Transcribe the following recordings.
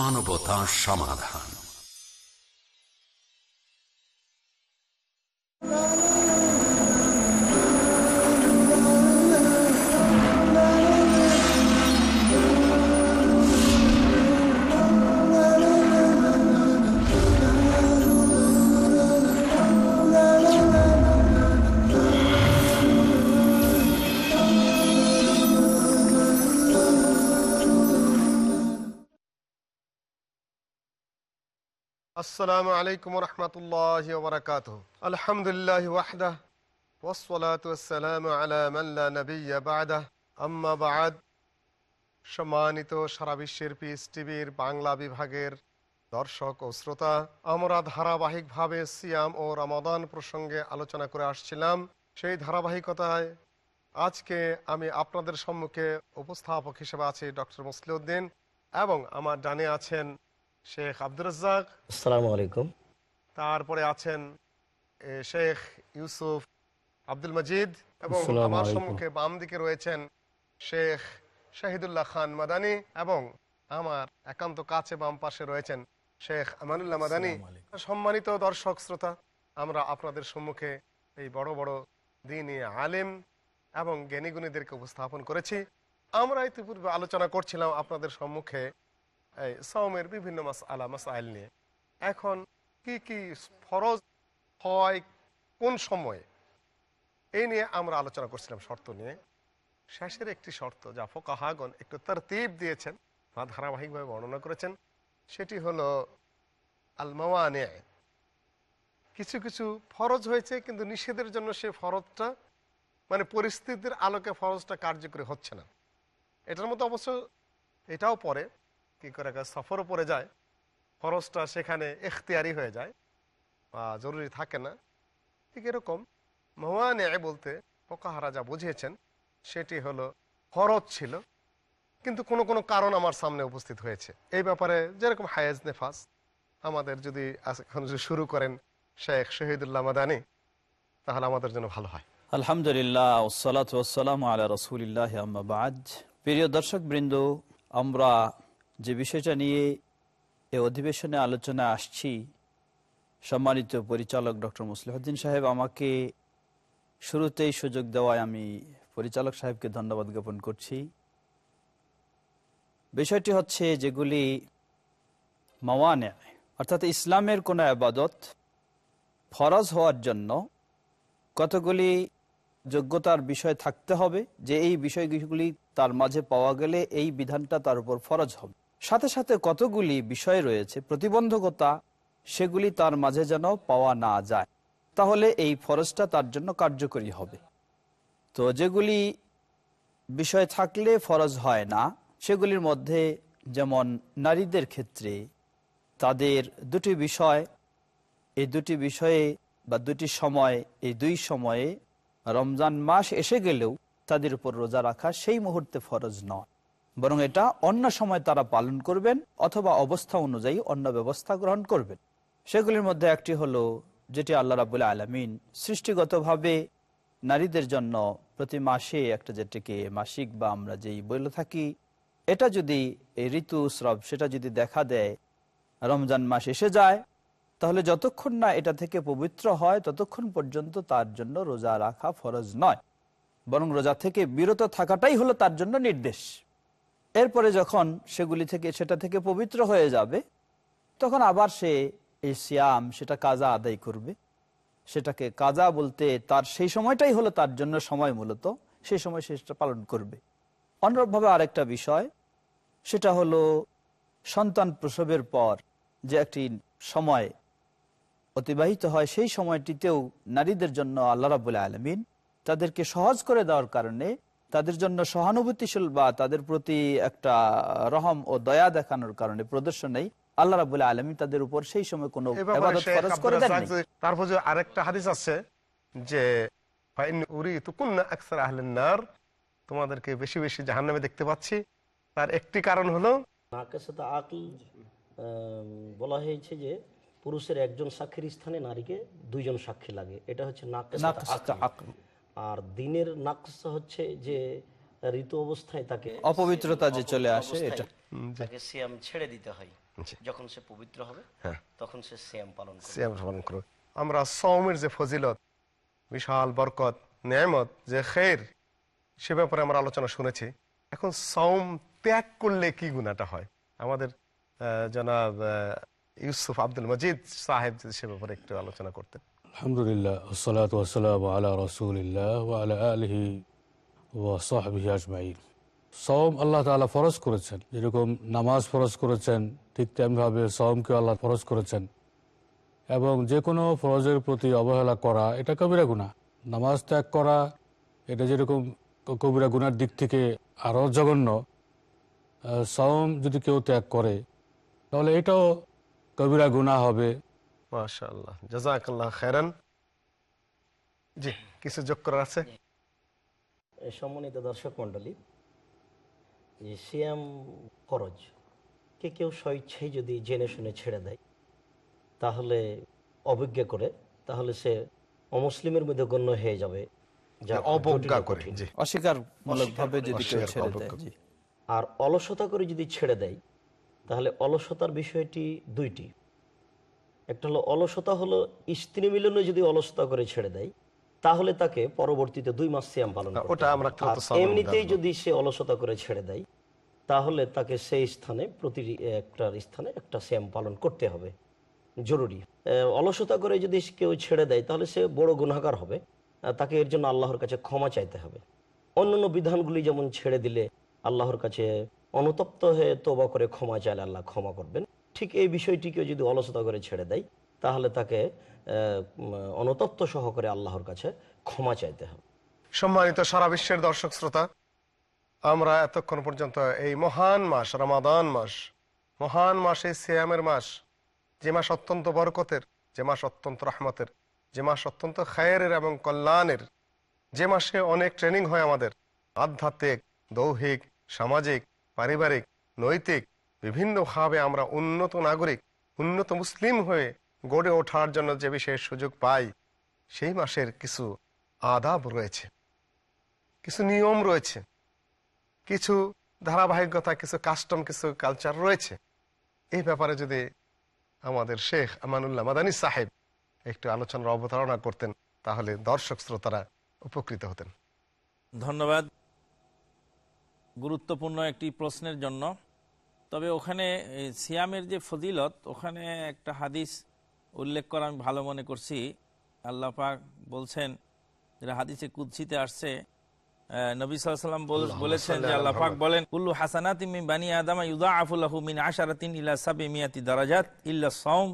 মানবতার সমাধান। আসসালামু আলাইকুম রহমতুল্লাহ ওবরাকাত আলহামদুলিল্লাহ ওয়াহদাহ ওসলাত ওসালাম আলা নবিয়া বাদাহ সম্মানিত সারা বিশ্বের পিস টিভির বাংলা বিভাগের দর্শক ও শ্রোতা, আমরা ধারাবাহিকভাবে সিয়াম ও রমাদান প্রসঙ্গে আলোচনা করে আসছিলাম। সেই ধারাবাহিকতায় আজকে আমি আপনাদের সম্মুখে উপস্থাপক হিসেবে আছি ডক্টর মুসলিউদ্দিন এবং আমার ডানে আছেন শেখ আব্দুর রাজ্জাক। আসসালামু আলাইকুম। তারপরে আছেন শেখ ইউসুফ আব্দুল মজিদ এবং আমার সম্মুখে বাম দিকে রয়েছেন শেখ শাহিদুল্লাহ খান মাদানি এবং আমার একান্ত কাছে বাম পাশে রয়েছেন শেখ আমানুল্লাহ মাদানি। সম্মানিত দর্শক শ্রোতা আমরা আপনাদের সম্মুখে এই বড় বড় দিনী আলেম এবং জ্ঞানীগুণীদেরকে উপস্থাপন করেছি। আমরা ইতিপূর্বে আলোচনা করছিলাম আপনাদের সম্মুখে এই সৌমের বিভিন্ন মাস আলা মাস আইল নিয়ে। এখন কি কি ফরজ হয়, কোন সময়ে? এই নিয়ে আমরা আলোচনা করছিলাম শর্ত নিয়ে। শেষের একটি শর্ত যা ফোকাহাগন একটু তারতিব দিয়েছেন, বা ধারাবাহিকভাবে বর্ণনা করেছেন, সেটি হলো আল মাওয়ানে কিছু কিছু ফরজ হয়েছে, কিন্তু নিষেধের জন্য সে ফরজটা মানে পরিস্থিতির আলোকে ফরজটা কার্যকরী হচ্ছে না। এটার মতো অবশ্য এটাও পরে। কি করে সফরও পড়ে যায়, খরচটা সেখানে এখতিয়ারি হয়ে যায়, বা জরুরি থাকে না। ঠিক এরকম মহানে বলতে পোকাহারা যা বুঝিয়েছেন, সেটি হলো খরচ ছিল, কিন্তু কোনো কোনো কারণ আমার সামনে উপস্থিত হয়েছে। এই ব্যাপারে যেরকম হায়েজ নেফাস, আমাদের যদি এখন যদি শুরু করেন শেখ শহীদুল্লাহ মাদানি, তাহলে আমাদের জন্য ভালো হয়। আলহামদুলিল্লাহ ওসালাত ওসালাম আলা রসুলিল্লাহ প্রিয় দর্শক বৃন্দ আমরা যে বিষয়টা নিয়ে এ অধিবেশনে আলোচনা আসছি, সম্মানিত পরিচালক ডক্টর মুসলিহদ্দিন সাহেব, আমাকে শুরুতেই সুযোগ দেওয়ায় আমি পরিচালক সাহেবকে ধন্যবাদ জ্ঞাপন করছি। বিষয়টি হচ্ছে যেগুলি মাওয়ানে, অর্থাৎ ইসলামের কোনো আবাদত ফরজ হওয়ার জন্য কতগুলি যোগ্যতার বিষয় থাকতে হবে, যে এই বিষয়গুলি তার মাঝে পাওয়া গেলে এই বিধানটা তার উপর ফরজ হবে। সাথে সাথে কতগুলি বিষয় রয়েছে, প্রতিবন্ধকতা, সেগুলি তার মাঝে যেন পাওয়া না যায়। তাহলে এই ফরজটা তার জন্য কার্যকরী হবে। তো যেগুলি বিষয় থাকলে ফরজ হয় না, সেগুলির মধ্যে যেমন নারীদের ক্ষেত্রে তাদের দুটি বিষয়, এই দুটি বিষয়ে বা দুটি সময়, এই দুই সময়ে রমজান মাস এসে গেলেও তাদের উপর রোজা রাখা সেই মুহূর্তে ফরজ নয়। বরং এটা অন্য সময় তারা পালন করবেন অথবা অবস্থা অনুযায়ী অন্য ব্যবস্থা গ্রহণ করবেন। সেগুলির মধ্যে একটি হলো যেটি আল্লাহ রাবুল আলমিন সৃষ্টিগতভাবে নারীদের জন্য প্রতি মাসে একটা যেটাকে মাসিক বা আমরা যেই বলে থাকি, এটা যদি এই ঋতু সেটা যদি দেখা দেয়, রমজান মাস এসে যায়, তাহলে যতক্ষণ না এটা থেকে পবিত্র হয় ততক্ষণ পর্যন্ত তার জন্য রোজা রাখা ফরজ নয়। বরং রোজা থেকে বিরত থাকাটাই হলো তার জন্য নির্দেশ। এরপরে যখন সেগুলি থেকে, সেটা থেকে পবিত্র হয়ে যাবে, তখন আবার সে এই সিয়াম, সেটা কাজা আদায় করবে। সেটাকে কাজা বলতে তার, সেই সময়টাই হলো তার জন্য সময় মূলত, সেই সময় সে সেটা পালন করবে। অনুরূপভাবে আরেকটা বিষয়, সেটা হলো সন্তান প্রসবের পর যে একটি সময় অতিবাহিত হয়, সেই সময়টিতেও নারীদের জন্য আল্লাহ রাবুল আলমিন তাদেরকে সহজ করে দেওয়ার কারণে তাদের জন্য সহানুভূতিশীল বা তাদের প্রতি একটা রহম ও দয়া দেখানোর কারণে প্রদর্শনেই আল্লাহ রাবুল আলমী তাদের উপর সেই সময় কোনো তারপর যে আরেকটা হাদিস আছে যে তোমাদেরকে বেশি বেশি জাহান্নামে দেখতে পাচ্ছি। তার একটি কারণ হলো আকল বলা হয়েছে যে পুরুষের একজন সাক্ষীর স্থানে নারীকে দুইজন সাক্ষী লাগে। এটা হচ্ছে আকল। আর দিনের নাকস হচ্ছে যে ঋতু অবস্থায় তাকে অপবিত্রতা যে চলে আসে এটা। তাকে সিয়াম ছেড়ে দিতে হয়। যখন সে পবিত্র হবে হ্যাঁ। তখন সে সিয়াম পালন করবে। সিয়াম পালন করবে। আমরা সৌমের যে ফজিলত বিশাল বরকত নেয়ামত যে খের সে ব্যাপারে আমরা আলোচনা শুনেছি। এখন সৌম ত্যাগ করলে কি গুণাটা হয়? আমাদের আহ, জনাব আহ, ইউসুফ আব্দুল মজিদ সাহেব যদি সে ব্যাপারে একটু আলোচনা করতেন। আলহামদুলিল্লাহ আসসালাতু ওয়াসসালামু আলা রাসূলিল্লাহ আলা আলিহি ওয়া সাহবিহি আজমাইন সওম আল্লাহ তাআলা ফরজ করেছেন যেরকম নামাজ ফরজ করেছেন ঠিক তেমনিভাবে সওমকে আল্লাহ ফরজ করেছেন এবং যে কোনো ফরজের প্রতি অবহেলা করা এটা কবিরা গুণা নামাজ ত্যাগ করা এটা যেরকম কবিরা গুনার দিক থেকে আরও জঘন্য সওম যদি কেউ ত্যাগ করে তাহলে এটাও কবিরা গুণা হবে মাশাআল্লাহ। জাজাকাল্লাহ খেরান জি কিছু যোগ করার আছে? এই সম্মানিত দর্শক মন্ডলী যে সিয়াম ফরজ কে কেউ স্বইচ্ছায় যদি জেনে শুনে ছেড়ে দেয় তাহলে অবজ্ঞা করে তাহলে সে অমুসলিমের মধ্যে গণ্য হয়ে যাবে। যা অবজ্ঞা করে অস্বীকার মূলক ভাবে যদি কেউ অস্বীকার, ছেড়ে দেয় অবজ্ঞা। জি। আর অলসতা করে যদি ছেড়ে দেয় তাহলে অলসতার বিষয়টি দুইটি। একটা হলো অলসতা হলো স্ত্রী মিলনে যদি অলসতা করে ছেড়ে দেয় তাহলে তাকে পরবর্তীতে দুই মাস সিয়াম পালন ওটা আমরা সালাম এমনিতেই যদি সে অলসতা করে ছেড়ে দেয় তাহলে তাকে সেই স্থানে প্রতি একটা স্থানে একটা সিয়াম পালন করতে হবে। জরুরি। অলসতা করে যদি কেউ ছেড়ে দেয় তাহলে সে বড় গুণাগার হবে। তাকে এর জন্য আল্লাহর কাছে ক্ষমা চাইতে হবে। অন্যান্য বিধানগুলি যেমন ছেড়ে দিলে আল্লাহর কাছে অনুতপ্ত হয়ে তোবা করে ক্ষমা চাইলে আল্লাহ ক্ষমা করবেন। ঠিক এই বিষয়টিকে যদি অলসতা করে ছেড়ে দেয়, তাহলে তাকে অনুতপ্ত সহকারে আল্লাহর কাছে ক্ষমা চাইতে হবে। সম্মানিত সারা বিশ্বের দর্শক শ্রোতা, আমরা এতক্ষণ পর্যন্ত এই মহান মাস, রমাদান মাস, মহান মাস সিয়ামের মাস, যে মাস অত্যন্ত বরকতের, যে মাস অত্যন্ত রহমতের, যে মাস অত্যন্ত খায়ের এবং কল্যাণের, যে মাসে অনেক ট্রেনিং হয় আমাদের, আধ্যাত্মিক, দৌহিক, সামাজিক, পারিবারিক, নৈতিক বিভিন্নভাবে আমরা উন্নত নাগরিক, উন্নত মুসলিম হয়ে গড়ে ওঠার জন্য যে বিশেষ সুযোগ পাই, সেই মাসের কিছু আদাব রয়েছে, কিছু নিয়ম রয়েছে, কিছু ধারাবাহিকতা, কিছু কাস্টম কিছু কালচার রয়েছে। এই ব্যাপারে যদি আমাদের শেখ আমানুল্লাহ মাদানী সাহেব একটু আলোচনার অবতারণা করতেন, তাহলে দর্শক শ্রোতারা উপকৃত হতেন। ধন্যবাদ। গুরুত্বপূর্ণ একটি প্রশ্নের জন্য তবে ওখানে সিয়ামের যে ফজিলত ওখানে একটা হাদিস উল্লেখ করা আমি ভালো মনে করছি। আল্লাহ পাক বলছেন যেটা হাদিসে কুৎসিতে আসছে নবী সাল্লাম বলেছেন যে আল্লাহ পাক বলেন কুল্লু হাসানাত মিন বানি আদামা ইউদাআফুল্লাহু মিন আশারাতিন ইলা সাবি মিয়াতি দারাজাত ইল্লা সাওম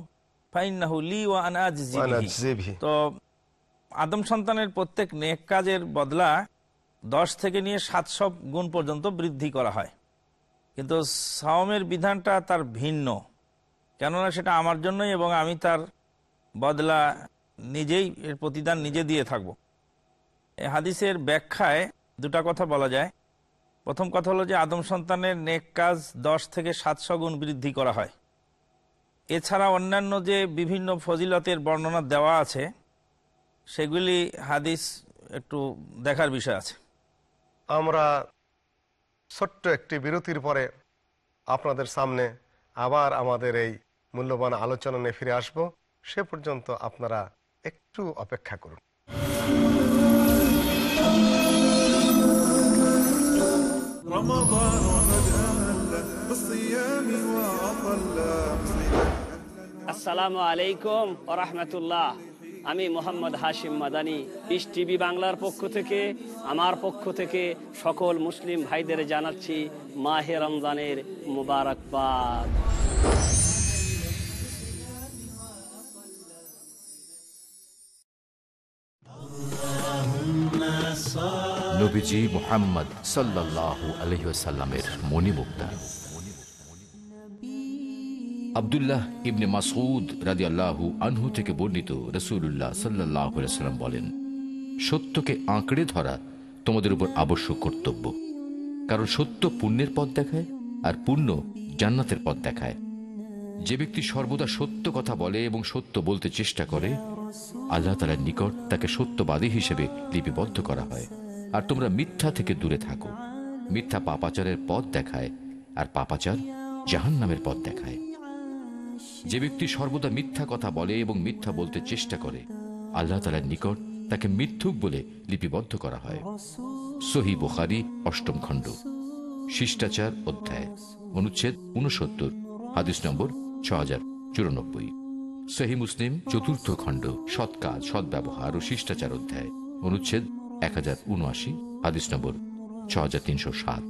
ফাইন্নাহু লি ওয়া আনা। তো আদম সন্তানের প্রত্যেক নেক কাজের বদলা দশ থেকে নিয়ে সাতশো গুণ পর্যন্ত বৃদ্ধি করা হয়। কিন্তু সাওমের বিধানটা তার ভিন্ন। কেননা সেটা আমার জন্যই এবং আমি তার বদলা নিজেই এর প্রতিদান নিজে দিয়ে থাকব। এই হাদিসের ব্যাখ্যায় দুটা কথা বলা যায়। প্রথম কথা হলো যে আদম সন্তানের নেক কাজ দশ থেকে সাতশো গুণ বৃদ্ধি করা হয়। এছাড়া অন্যান্য যে বিভিন্ন ফজিলতের বর্ণনা দেওয়া আছে, সেগুলি হাদিস একটু দেখার বিষয় আছে। আমরা ছোট্ট একটি বিরতির পরে আপনাদের সামনে আবার আমাদের এই মূল্যবান আলোচনা নিয়ে ফিরে আসব। সে পর্যন্ত আপনারা একটু অপেক্ষা করুন। আসসালামু আলাইকুম ওরহমতুল্লাহ আমি মোহাম্মদ হাশিম মাদানি পিস টিভি বাংলার পক্ষ থেকে, আমার পক্ষ থেকে সকল মুসলিম ভাইদের জানাচ্ছি মাহে রমজানের মুবারকবাদ। মোহাম্মদ সাল্লাহ আলহিসাল্লামের মণিমুক্তা। আবদুল্লাহ ইবনে মাসুদ রাজি আল্লাহু আনহু থেকে বর্ণিত রসুল্লাহ সাল্লাহ সাল্লাম বলেন, সত্যকে আঁকড়ে ধরা তোমাদের উপর আবশ্যক কর্তব্য। কারণ সত্য পুণ্যের পথ দেখায় আর পুণ্য জান্নাতের পথ দেখায়। যে ব্যক্তি সর্বদা সত্য কথা বলে এবং সত্য বলতে চেষ্টা করে, আল্লাহ তালার নিকট তাকে সত্যবাদী হিসেবে লিপিবদ্ধ করা হয়। আর তোমরা মিথ্যা থেকে দূরে থাকো। মিথ্যা পাপাচারের পথ দেখায় আর পাপাচার জাহান নামের পথ দেখায়। যে ব্যক্তি সর্বদা মিথ্যা কথা বলে এবং মিথ্যা বলতে চেষ্টা করে, আল্লাহ তালার নিকট তাকে মিথ্যুক বলে লিপিবদ্ধ করা হয়। সহি বুখারি, অষ্টম খণ্ড। শিষ্টাচার, অধ্যায়। অনুচ্ছেদ উনসত্তর হাদিস নম্বর ছ হাজার চুরানব্বই। সহি মুসলিম, চতুর্থ খণ্ড, সৎ কাজ, সৎ ব্যবহার ও শিষ্টাচার অধ্যায়। অনুচ্ছেদ এক হাজার উনআশি হাদিস নম্বর ছ হাজার তিনশো সাত।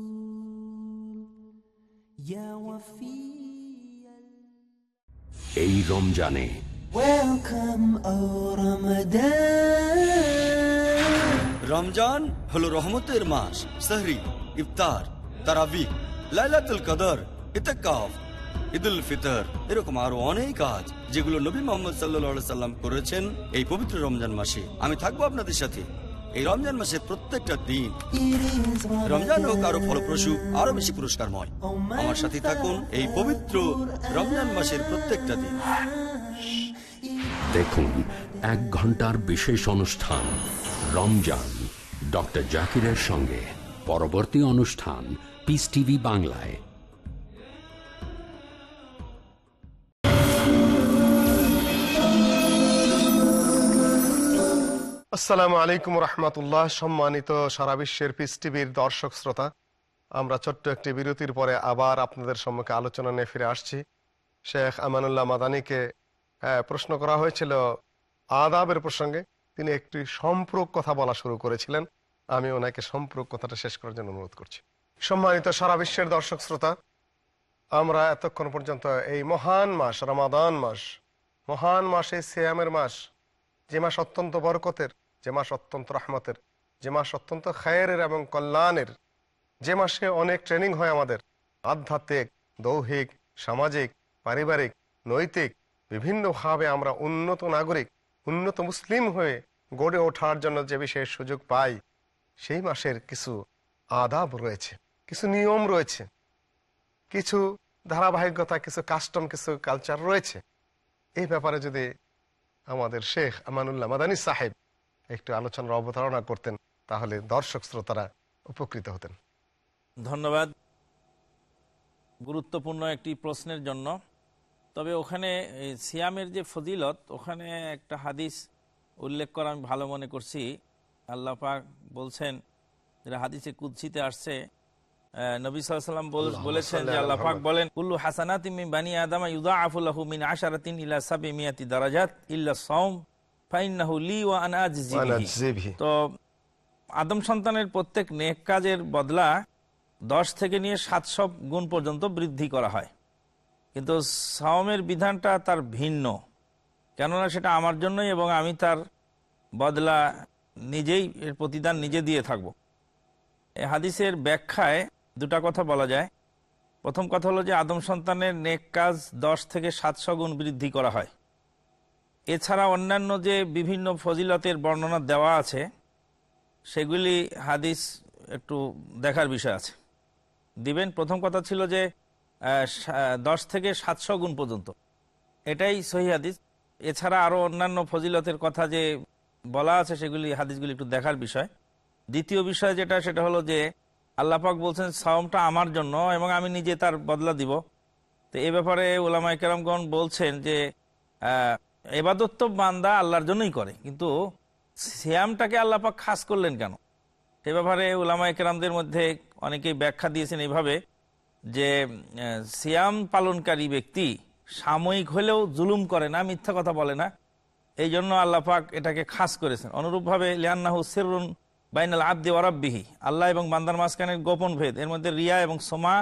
এই রমজানে। রমজান হলো রহমতের মাস সাহরি ইফতার তারাবি লাইলাতুল কদর ইতকাফ ঈদুল ফিতর এরকম আরও অনেক কাজ যেগুলো নবী মোহাম্মদ সাল্লা সাল্লাম করেছেন এই পবিত্র রমজান মাসে। আমি থাকব আপনাদের সাথে। এই রমজান মাসের প্রত্যেকটা দিন রমজান হোক আরও ফলপ্রসূ আরও বেশি পুরস্কারময়। আমার সাথে থাকুন এই পবিত্র রমজান মাসের প্রত্যেকটা দিন। দেখুন এক ঘণ্টার বিশেষ অনুষ্ঠান রমজান। ডক্টর জাকিরের সঙ্গে। পরবর্তী অনুষ্ঠান পিস টিভি বাংলায়। আসসালামু আলাইকুম রহমতুল্লাহ, সম্মানিত সারা বিশ্বের পিস টিভির দর্শক শ্রোতা। আমরা ছোট্ট একটি বিরতির পরে আবার আপনাদের সম্মুখে আলোচনা নিয়ে ফিরে আসছি। শেখ আমানুল্লাহ মাদানিকে প্রশ্ন করা হয়েছিল আদাবের প্রসঙ্গে। তিনি একটি সম্পর্ক কথা বলা শুরু করেছিলেন। আমি ওনাকে সম্পর্ক কথাটা শেষ করার জন্য অনুরোধ করছি। সম্মানিত সারা বিশ্বের দর্শক শ্রোতা, আমরা এতক্ষণ পর্যন্ত এই মহান মাস, রমাদান মাস, মহান মাসে সিয়ামের মাস, যে মাস অত্যন্ত বরকতের যে মাস অত্যন্ত রহমতের, যে মাস অত্যন্ত খায়ের এবং কল্যাণের, যে মাসে অনেক ট্রেনিং হয় আমাদের। আধ্যাত্মিক, দৌহিক, সামাজিক, পারিবারিক, নৈতিক বিভিন্নভাবে আমরা উন্নত নাগরিক, উন্নত মুসলিম হয়ে গড়ে ওঠার জন্য যে বিশেষ সুযোগ পাই, সেই মাসের কিছু আদাব রয়েছে, কিছু নিয়ম রয়েছে, কিছু ধারাবাহিকতা, কিছু কাস্টম কিছু কালচার রয়েছে। এই ব্যাপারে যদি আমাদের শেখ আমানুল্লাহ মাদানী সাহেব একটু আলোচনার অবতারণা করতেন তাহলে দর্শক শ্রোতারা উপকৃত হতেন। ধন্যবাদ। গুরুত্বপূর্ণ একটি প্রশ্নের জন্য। তবে ওখানে সিয়ামের যে ফজিলত ওখানে একটা হাদিস উল্লেখ করা আমি ভালো মনে করছি। আল্লাহ পাক বলছেন যেটা হাদিসে কুৎসিতে আসছে নবী সাল্লাম বলেছেন যে আল্লাহ পাক বলেন কুল্লু হাসানাতি মিন বানি আদামা ইউদাআফুলাহু মিন আশারাতিন ইলা সাবি মিয়াতি দারাজাত ইল্লা সাওম। তো আদম সন্তানের প্রত্যেক নেক কাজের বদলা দশ থেকে নিয়ে সাতশো গুণ পর্যন্ত বৃদ্ধি করা হয়। কিন্তু সাওমের বিধানটা তার ভিন্ন। কেননা সেটা আমার জন্যই এবং আমি তার বদলা নিজেই এর প্রতিদান নিজে দিয়ে থাকব। এই হাদিসের ব্যাখ্যায় দুটা কথা বলা যায়। প্রথম কথা হলো যে আদম সন্তানের নেক কাজ দশ থেকে সাতশো গুণ বৃদ্ধি করা হয়। এছাড়া অন্যান্য যে বিভিন্ন ফজিলতের বর্ণনা দেওয়া আছে, সেগুলি হাদিস একটু দেখার বিষয় আছে। দিবেন, প্রথম কথা ছিল যে দশ থেকে সাতশো গুণ পর্যন্ত। এটাই সহি হাদিস। এছাড়া আরও অন্যান্য ফজিলতের কথা যে বলা আছে, সেগুলি, হাদিসগুলি একটু দেখার বিষয়। দ্বিতীয় বিষয় যেটা, সেটা হলো যে আল্লাপাক বলছেন, সাওমটা আমার জন্য এবং আমি নিজে তার বদলা দিব। তো এ ব্যাপারে ওলামাই কেরামগণ বলছেন যে এবাদত তো বান্দা আল্লাহর জন্যই করে কিন্তু শ্যামটাকে আল্লাপাক খাস করলেন কেন? সে ব্যাপারে উলামা কেরামদের মধ্যে অনেকেই ব্যাখ্যা দিয়েছেন এইভাবে যে সিয়াম পালনকারী ব্যক্তি সাময়িক হলেও জুলুম করে না মিথ্যা কথা বলে না। এই জন্য আল্লাপাক এটাকে খাস করেছেন। অনুরূপভাবে লিয়ান্নাহু সিরুন বাইনাল আব্দি ওরাব্বিহি আল্লাহ এবং বান্দার মাঝখানের গোপন ভেদ। এর মধ্যে রিয়া এবং সোমা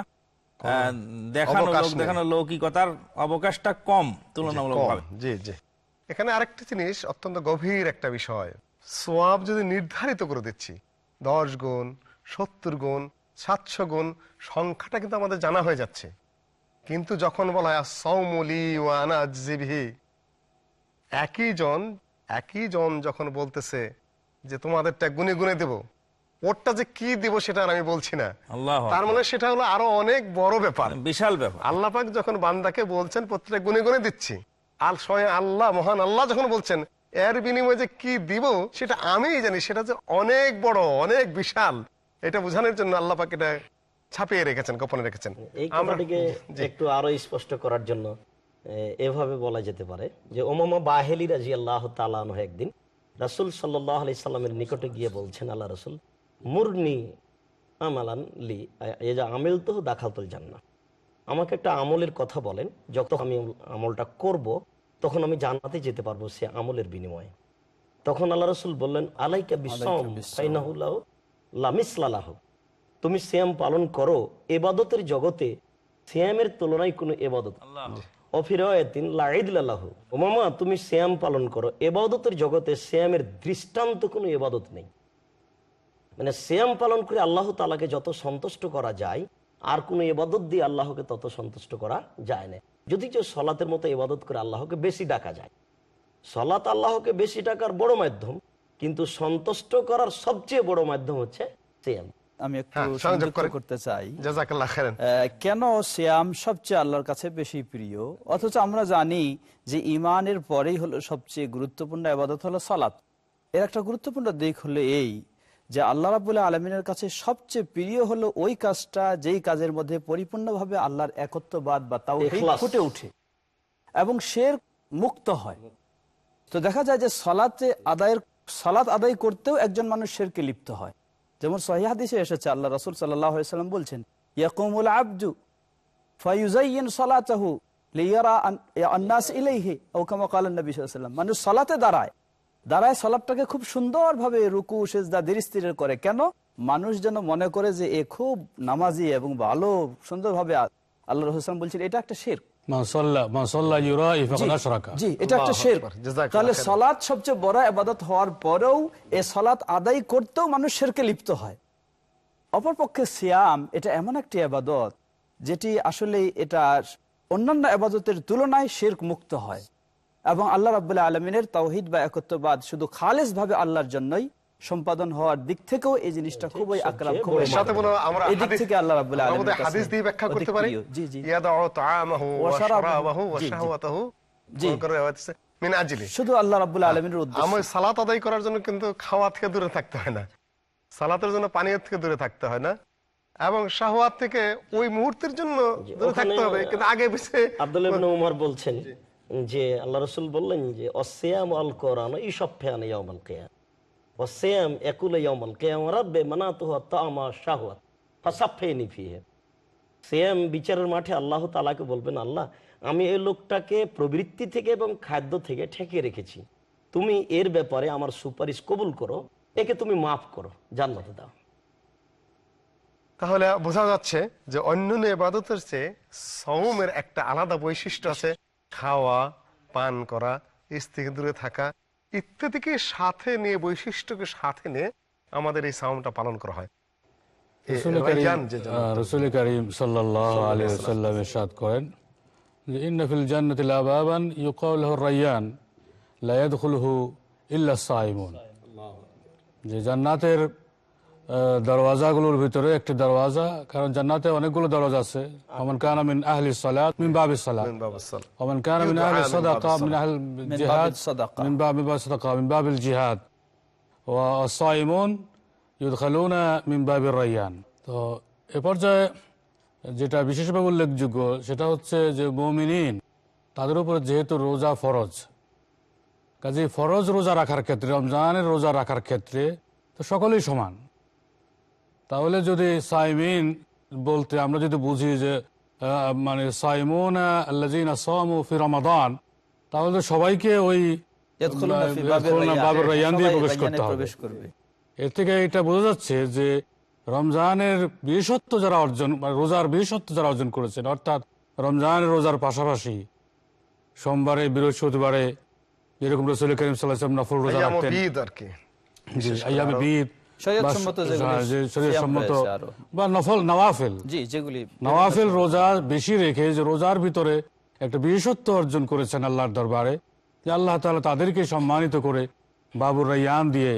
দেখানো লোক দেখানো লৌকিকতার অবকাশটা কম। তুলনামূলকভাবে। জি জি। এখানে আরেকটা জিনিস অত্যন্ত গভীর একটা বিষয়। সোয়াব যদি নির্ধারিত করে দিচ্ছি দশ গুণ সত্তর গুণ সাতশো গুণ সংখ্যাটা কিন্তু আমাদের জানা হয়ে যাচ্ছে। কিন্তু যখন বলা হয় সৌমলি ওয়ানা জিভি একই জন একই জন যখন বলতেছে যে তোমাদেরটা গুনে গুনে দেব ওরটা যে কি দিব সেটা আর আমি বলছি না। আল্লাহ তার মানে সেটা হলো আরও অনেক বড় ব্যাপার। বিশাল ব্যাপার। আল্লাপাক যখন বান্দাকে বলছেন প্রত্যেকটা গুনে গুনে দিচ্ছি। আল স্বয়ং আল্লাহ মহান আল্লাহ যখন বলছেন এর বিনিময়ে যে কি দিব সেটা আমিই জানি সেটা যে অনেক বড় অনেক বিশাল এটা বোঝানোর জন্য আল্লাহ পাক এটা ছাপিয়ে রেখেছেন গোপনে রেখেছেন। এই কথাটিকে একটু আরও স্পষ্ট করার জন্য এভাবে বলা যেতে পারে যে ওমামা বাহেলি রাজি আল্লাহ তালান একদিন রাসুল সাল্লাহ আলি সাল্লামের নিকটে গিয়ে বলছেন আল্লাহ রসুল মুরনি আমালান লি এ যা আমিল তো দাখালতুল জান্না আমাকে একটা আমলের কথা বলেন যখন আমি আমলটা করব তখন আমি জানাতে যেতে পারব সে আমলের বিনিময়ে। তখন আল্লাহ রসুল বললেন আলাইকা লামিসলালাহ তুমি শ্যাম পালন করো এবাদতের জগতে শ্যামের তুলনায় কোনো এবাদত অফিরায়তিন লাইদুল্লাহ ওমামা তুমি শ্যাম পালন করো এবাদতের জগতে শ্যামের দৃষ্টান্ত কোনো এবাদত নেই। মানে শ্যাম পালন করে আল্লাহ তালাকে যত সন্তুষ্ট করা যায় আর কোনো এবাদত দিয়ে আল্লাহকে তত সন্তুষ্ট করা যায় না। যদি কেউ সলাতের মতো এবাদত করে আল্লাহকে বেশি ডাকা যায়। সলাত আল্লাহকে বেশি ডাকার বড় মাধ্যম কিন্তু সন্তুষ্ট করার সবচেয়ে বড় মাধ্যম হচ্ছে শ্যাম আমি একটু হ্যাঁ, সংযোগ সংযুক্ত করতে চাই। কেন শ্যাম সবচেয়ে আল্লাহর কাছে বেশি প্রিয়? অথচ আমরা জানি যে ইমানের পরেই হলো সবচেয়ে গুরুত্বপূর্ণ আবাদত হলো সালাত এর একটা গুরুত্বপূর্ণ দিক হলো এই যে আল্লাহ রাবুল্লাহ আলমিনের কাছে সবচেয়ে প্রিয় হলো ওই কাজটা যেই কাজের মধ্যে পরিপূর্ণভাবে আল্লাহর একত্ববাদ বা তাও ফুটে ওঠে এবং সে মুক্ত হয়। তো দেখা যায় যে সলাতে আদায়ের সলাত আদায় করতেও একজন মানুষ শেরকে লিপ্ত হয়। যেমন সহিহাদিসে এসেছে আল্লাহ রসুল সাল্লাম বলছেন ইয়াকুমুল আবদু ফায়ুজাইয়িন সালাতাহু লিয়ারা আন- আন্নাস ইলাইহি আও কামা ক্বালা নবী ওয়াসাল্লাম। মানুষ সলাতে দাঁড়ায়। দাঁড়ায় সালাতটাকে খুব সুন্দরভাবে রুকু সেজদা ধীর করে। কেন? মানুষ যেন মনে করে যে এ খুব নামাজি এবং ভালো সুন্দরভাবে আল্লাহ রসুল বলছেন এটা একটা শের। মাসাল্লাহ মাসাল্লাহ ইউরাই ফাকাদ আশরাকা। জি এটা একটা শের। তাহলে সলাৎ সবচেয়ে বড় আবাদত হওয়ার পরেও এই সলাৎ আদায় করতেও মানুষ শেরকে লিপ্ত হয়। অপরপক্ষে সিয়াম এটা এমন একটি আবাদত যেটি আসলে এটা অন্যান্য আবাদতের তুলনায় শির্ক মুক্ত হয়। এবং আল্লাহ রাবুল্লাহ আলমিনের তাওহিদ বা একত্ববাদ শুধু খালেজ ভাবে আল্লাহর জন্যই সম্পাদন হওয়ার দিক থেকেও এই জিনিসটা খুবই আকরাম খুবই সাথে বলো আমরা এই দিক থেকে আল্লাহ রাবুল্লাহ আমরা হাদিস দিয়ে ব্যাখ্যা করতে পারি? জি জি। ইয়াদাউ তাআমাহু ওয়া ওয়া শারাবাহু। শারাবাহু ওয়া জি, জি। শাহওয়াতাহু। জি। করে আছে মিন আজলি। শুধু আল্লাহ রাবুল্লাহ আলমিনের উদ্দেশ্য। আমার সালাত আদায় করার জন্য কিন্তু খাওয়া থেকে দূরে থাকতে হয় না। সালাতের জন্য পানীয় থেকে দূরে থাকতে হয় না। এবং শাহওয়াত থেকে ওই মুহূর্তের জন্য দূরে থাকতে হবে। কিন্তু আগে আব্দুল ইবনে বলছেন যে আল্লাহ রসুল বললেন যে অসিয়াম আল কোরআন ইসফান ইয়ামাল কিয়াম। অসিয়াম একুল ইয়ামাল কিয়াম, রাব্বে শাহওয়াত সিয়াম বিচারের মাঠে আল্লাহ তাআলাকে বলবেন, আল্লাহ, আমি এই লোকটাকে প্রবৃত্তি থেকে এবং খাদ্য থেকে ঠেকিয়ে রেখেছি। তুমি এর ব্যাপারে আমার সুপারিশ কবুল করো, একে তুমি মাফ করো, জান্নাতে দাও। তাহলে বোঝা যাচ্ছে যে অন্যান্য ইবাদতের চেয়ে সৌমের একটা আলাদা বৈশিষ্ট্য আছে। খাওয়া পান করা স্ত্রী থেকে দূরে থাকা ইত্যাদিকে সাথে নিয়ে বৈশিষ্ট্যকে সাথে নিয়ে আমাদের এই সাউমটা পালন করা হয়। রসুল করিম সাল্লাহ আলী সাল্লাম করেন যে ইন্নফিল ইল্লা সাইমুন যে জান্নাতের দরওয়াজাগুলোর ভিতরে একটি দরওয়াজা কারণ জান্নাতে অনেকগুলো দরওয়াজা আছে। ওমান কানা মিন আহলি সালাত মিন বাবিস সালাত। মিন বাবিস ওমান কানা মিন আহলি সাদাকা মিন আহল জিহাদ। মিন বাব সাদাকা মিন বাবিল জিহাদ। ওয়া সাইমুন ইউদখালুনা মিন বাবির রাইয়ান। তো এ পর্যায়ে যেটা বিশেষভাবে উল্লেখযোগ্য সেটা হচ্ছে যে মুমিনিন তাদের উপর যেহেতু রোজা ফরজ কাজে ফরজ রোজা রাখার ক্ষেত্রে রমজানের রোজা রাখার ক্ষেত্রে তো সকলেই সমান। তাহলে যদি সাইমিন বলতে আমরা যদি বুঝি যে মানে সাইমুন আল্লাজিন আসামু ফি রমাদান তাহলে সবাইকে ওই ইয়াদখুলুনা ফি বাবির ইয়াদখুলুনা রায়্যান। বাবির রায়্যান দিয়ে প্রবেশ করতে হবে। এর থেকে এটা বোঝা যাচ্ছে যে রমজানের বিশেষত্ব যারা অর্জন মানে রোজার বিশেষত্ব যারা অর্জন করেছেন অর্থাৎ রমজানের রোজার পাশাপাশি সোমবারে বৃহস্পতিবারে যেরকম রসুল করিম সাল্লাম নফল রোজা রাখতেন। আইয়ামে বিদ বা- হ্যাঁ, যে শরীয়তসম্মত সিয়াম রয়েছে আরও। বা নফল নওয়াফেল। জি যেগুলি নওয়াফেল রোজা বেশি রেখে যে রোজার ভিতরে একটা বিশেষত্ব অর্জন করেছেন আল্লাহর দরবারে যে আল্লাহ তাআলা তাদেরকে সম্মানিত করে বাবুর রাইয়ান দিয়ে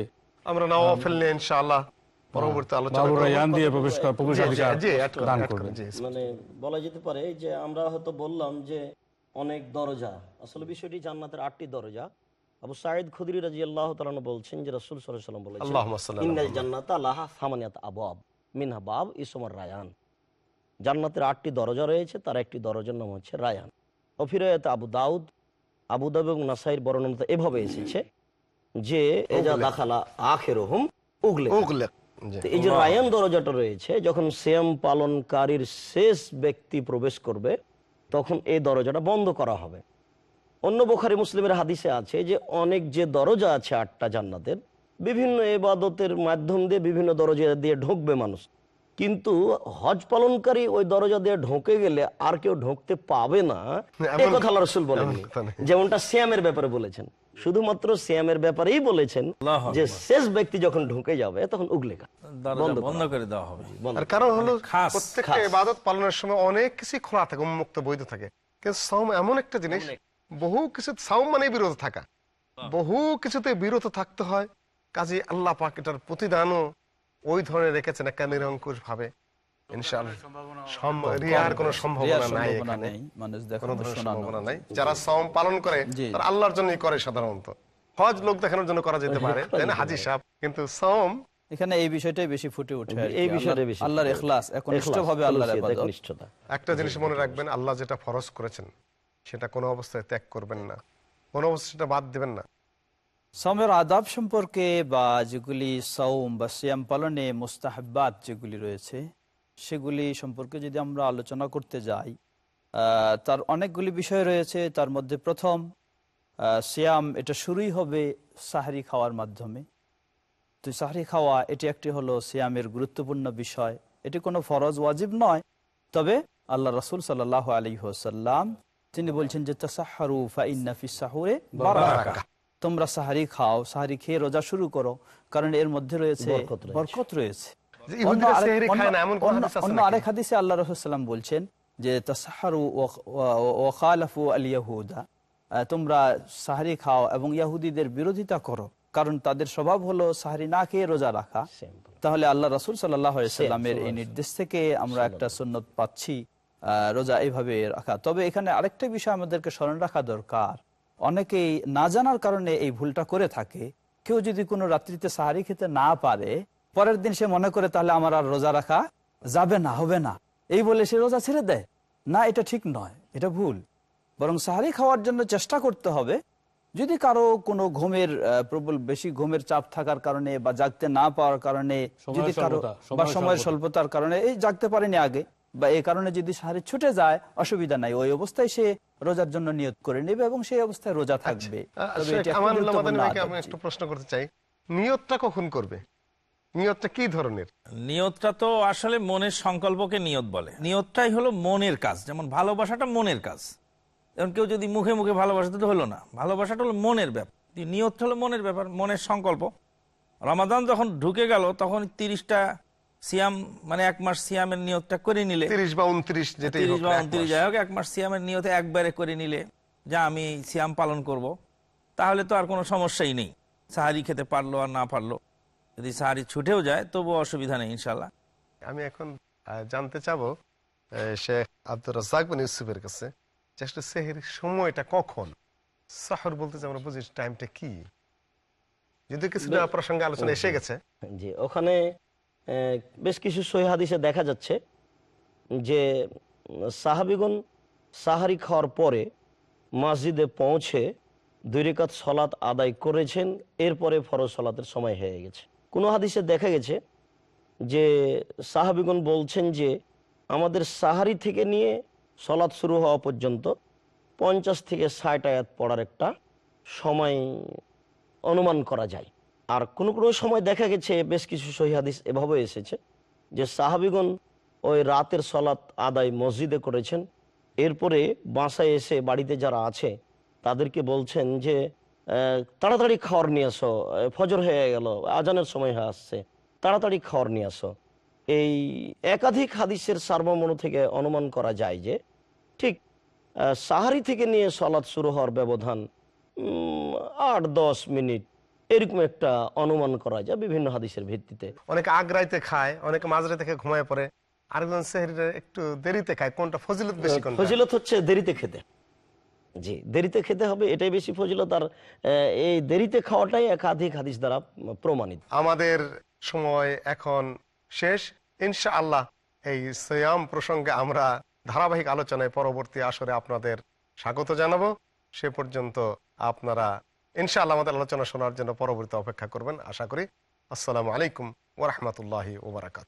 আমরা নওয়াফেল নিয়ে ইনশাআল্লাহ পরবর্তী আলোচনা বাবুর রাইয়ান দিয়ে প্রবেশ প্রবেশাধিকার জি, add করুন, দান করবেন মানে বলা যেতে পারে যে আমরা হয়তো বললাম যে অনেক দরজা আসলে বিষয়টি জান্নাতের আটটি দরজা। আবু সাইদ খুদরি রাজি আল্লাহ তালানো বলছেন যে রাসুল সাল্লাম বলেছেন জান্নাতা সামানিয়াত আবাব মিনহা বাব ইসমর রায়ান। জান্নাতের আটটি দরজা রয়েছে তার একটি দরজার নাম হচ্ছে রায়ান। অফিরায়ত আবু দাউদ আবু দাউদ এবং নাসাইর বর্ণনা এভাবে এসেছে যে এজা দাখালা আখের হুম উগলে। তো এই যে রায়ান দরজাটা রয়েছে যখন সিয়াম পালনকারীর শেষ ব্যক্তি প্রবেশ করবে তখন এই দরজাটা বন্ধ করা হবে। অন্য বোখারি মুসলিমের হাদিসে আছে যে অনেক যে দরজা আছে আটটা জান্নাতের বিভিন্ন এবাদতের মাধ্যম দিয়ে বিভিন্ন দরজা দিয়ে ঢুকবে মানুষ। কিন্তু হজ পালনকারী ওই দরজা দিয়ে ঢোকে গেলে আর কেউ ঢুকতে পাবে না। এই কথা আল্লাহ রসুল। যেমনটা শ্যামের ব্যাপারে বলেছেন। শুধুমাত্র শ্যামের ব্যাপারেই বলেছেন যে শেষ ব্যক্তি যখন ঢুকে যাবে তখন উগলেখা দরজা বন্ধ বন্ধ করে দেওয়া হবে। আর কারণ হলো প্রত্যেকটা ইবাদত পালনের সময় অনেক কিছু খোলা থাকে উন্মুক্ত বৈধ থাকে। কিন্তু এমন একটা জিনিস বহু কিছু সাওম মানে বিরত থাকা। বহু। কিছুতে বিরত থাকতে হয়। কাজে আল্লাহ পাক এটার প্রতিদানও ওই ধরনের রেখেছেন একটা নিরঙ্কুশ ভাবে। ইনশাআল্লাহ। সম- রিয়ার কোনো সম্ভাবনা রিয়ার নাই সম্ভাবনা এখানে। নেই। মানুষ কোনো দেখানোর ধরনের শোনানো সম্ভাবনা নাই। যারা সাওম পালন করে তারা আল্লাহর জন্যই করে সাধারণত। হজ লোক দেখানোর জন্য করা যেতে পারে তাই না হাজি সাহেব? কিন্তু সাওম এখানে এই বিষয়টাই বেশি ফুটে ওঠে এই বিষয়টা বেশি আল্লাহর ইখলাস একনিষ্ঠভাবে আল্লাহর ইবাদত। একটা জিনিস মনে রাখবেন আল্লাহ যেটা ফরজ করেছেন সেটা কোনো অবস্থায় ত্যাগ করবেন না। কোনো অবস্থায় সেটা বাদ দেবেন না। সমের আদাব সম্পর্কে বা যেগুলি সৌম বা সিয়াম পালনে মুস্তাহাব্বাত যেগুলি রয়েছে, সেগুলি সম্পর্কে যদি আমরা আলোচনা করতে যাই তার অনেকগুলি বিষয় রয়েছে। তার মধ্যে প্রথম সিয়াম এটা শুরুই হবে সাহারি খাওয়ার মাধ্যমে। তো সাহারি খাওয়া এটি একটি হলো সিয়ামের গুরুত্বপূর্ণ বিষয়। এটি কোনো ফরজ, ওয়াজিব নয়। তবে আল্লাহ রসুল সাল্লাহ আলী হোসাল্লাম তিনি বলছেন যে তাসাহারু সাহুরে তোমরা সাহারি খাও সাহারি খেয়ে রোজা শুরু করো কারণ এর মধ্যে রয়েছে বরকত রয়েছে। অন্য আরেক- হাদিস আল্লাহ বলছেন যে তাসাহারু ও খালাফু আল ইয়াহুদা। তোমরা সাহারি খাও এবং ইয়াহুদিদের বিরোধিতা করো কারণ তাদের স্বভাব হলো সাহারি না খেয়ে রোজা রাখা। তাহলে আল্লাহ রসুল সাল্লামের এই নির্দেশ থেকে আমরা একটা সুন্নত পাচ্ছি। রোজা এইভাবে রাখা। তবে এখানে আরেকটা বিষয় আমাদেরকে স্মরণ রাখা দরকার। অনেকেই না জানার কারণে এই ভুলটা করে থাকে। কেউ যদি কোনো রাত্রিতে সাহারি খেতে না পারে পরের দিন সে মনে করে তাহলে আমার আর রোজা রাখা যাবে না হবে না। এই বলে সে রোজা ছেড়ে দেয়। না এটা ঠিক নয় এটা ভুল। বরং সাহারি খাওয়ার জন্য চেষ্টা করতে হবে। যদি কারও কোনো ঘুমের প্রবল বেশি ঘুমের চাপ থাকার কারণে বা জাগতে না পাওয়ার কারণে যদি কারও বা সময়ের স্বল্পতার কারণে এই জাগতে পারেনি আগে। বা এই কারণে যদি সাহারি ছুটে যায় অসুবিধা নাই। ওই অবস্থায় সে রোজার জন্য নিয়ত করে নেবে এবং সেই অবস্থায় রোজা থাকবে। একটা আদব, একটু প্রশ্ন করতে চাই। নিয়তটা কখন করবে? নিয়তটা কি ধরনের? নিয়তটা তো আসলে মনের সংকল্পকে নিয়ত বলে। নিয়তটাই হলো মনের কাজ। যেমন ভালোবাসাটা মনের কাজ। যেমন কেউ যদি মুখে মুখে ভালোবাসাতে তো হলো না। ভালোবাসাটা হলো মনের ব্যাপার। নিয়তটা হলো মনের ব্যাপার মনের সংকল্প। রমাদান যখন ঢুকে গেল তখন তিরিশটা সিয়াম মানে এক মাস সিয়ামের নিয়তটা করে নিলে। তিরিশ বা উনত্রিশ যেটাই তিরিশ বা উনত্রিশ যাই হোক এক মাস সিয়ামের নিয়তে একবারে করে নিলে যা আমি সিয়াম পালন করব। তাহলে তো আর কোনো সমস্যাই নেই। সাহারি খেতে পারল আর না পারল। যদি সাহারি ছুটেও যায় তবুও অসুবিধা নেই ইনশাল্লাহ আমি এখন জানতে চাবো শেখ আব্দুর রাজাক বিন ইউসুফের কাছে যে আসলে সেহের সময়টা কখন? সাহর বলতে আমরা বুঝি টাইমটা কি? যদি কিছু প্রসঙ্গে আলোচনা এসে গেছে। জি ওখানে বেশ কিছু সহি হাদিসে দেখা যাচ্ছে যে উম, সাহাবিগণ সাহারি খাওয়ার পরে মসজিদে পৌঁছে দুই রেখাত সলাৎ আদায় করেছেন এরপরে ফরজ সলাতের সময় হয়ে গেছে। কোনো হাদিসে দেখা গেছে যে সাহাবিগণ বলছেন যে আমাদের সাহারি থেকে নিয়ে সলাৎ শুরু হওয়া পর্যন্ত পঞ্চাশ থেকে ষাট আয়াত পড়ার একটা সময় অনুমান করা যায়। আর কোনো কোনো সময় দেখা গেছে বেশ কিছু সহিহাদিস এভাবে এসেছে যে সাহাবিগণ ওই রাতের সলাৎ আদায় মসজিদে করেছেন। এরপরে বাসায় এসে বাড়িতে যারা আছে, তাদেরকে বলছেন যে তাড়াতাড়ি খাওয়ার নিয়ে আসো ফজর হয়ে গেল, আজানের সময় হয়ে আসছে, তাড়াতাড়ি খাওয়ার নিয়ে আসো। এই একাধিক হাদিসের সার্বমন থেকে অনুমান করা যায় যে, ঠিক সাহারি থেকে নিয়ে সলাৎ শুরু হওয়ার ব্যবধান আট দশ মিনিট এরকম একটা অনুমান করা যায় বিভিন্ন হাদিসের ভিত্তিতে। অনেকে আগ্রাইতে খায় অনেকে মাঝরাতে খেয়ে ঘুমায় পড়ে। আরেকজন সেহরিটা একটু দেরিতে খায় কোনটা ফজিলত বেশি কোনটা? ফজিলত হচ্ছে দেরিতে খেতে। জি দেরিতে খেতে হবে এটাই বেশি ফজিলত। আর এই দেরিতে খাওয়াটাই একাধিক হাদিস দ্বারা প্রমাণিত। আমাদের সময় এখন শেষ। ইনশা আল্লাহ এই সয়াম প্রসঙ্গে আমরা ধারাবাহিক আলোচনায় পরবর্তী আসরে আপনাদের স্বাগত জানাব। সে পর্যন্ত আপনারা ইনশাআল্লাহ আমাদের আলোচনা শোনার জন্য পরবর্তী অপেক্ষা করবেন। আশা করি আসসালামু আলাইকুম ওরহমতুল্লাহি ওবরাকাত